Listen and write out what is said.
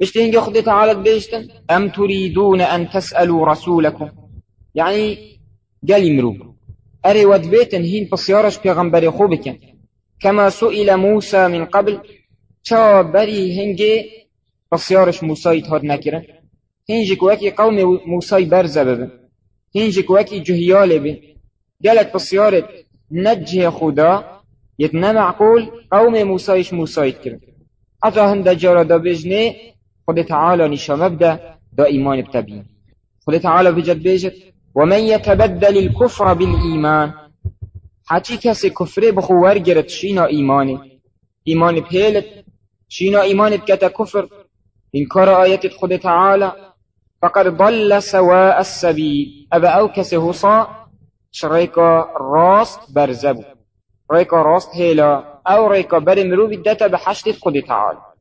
بشتين خد تعالى بيشتن أم تريدون أن تسألوا رسولكم؟ يعني قال يمرو أري ود بيتن هين بسيارش بيغمبري خوبك كما سئل موسى من قبل چا بري هنجي بسيارش موسى يتهد نكرن هنجي كواكي قوم موسى برزة ببن. هنجي كواكي جهيال بن قالت بسيارة نجه خدا يتنا معقول قوم موسى يش موسى يتكرن حتى هند جارة دا بجنه خد تعالى نشا مبدا دا إيمان بتبين خد تعالى بجد بيجت ومن يتبدل الكفر بالإيمان حتى كسي كفره بخو ورگرت شينا إيمانه إيمان بهيلت شينا إيمان بكتا كفر إنكار آيات خد تعالى فقد ضل سواء السبيل أبا أو كسي هصا شريكا راست برزبو. ريكا راست هيلا أو ريكا برمرو بدتا بحشت خد تعالى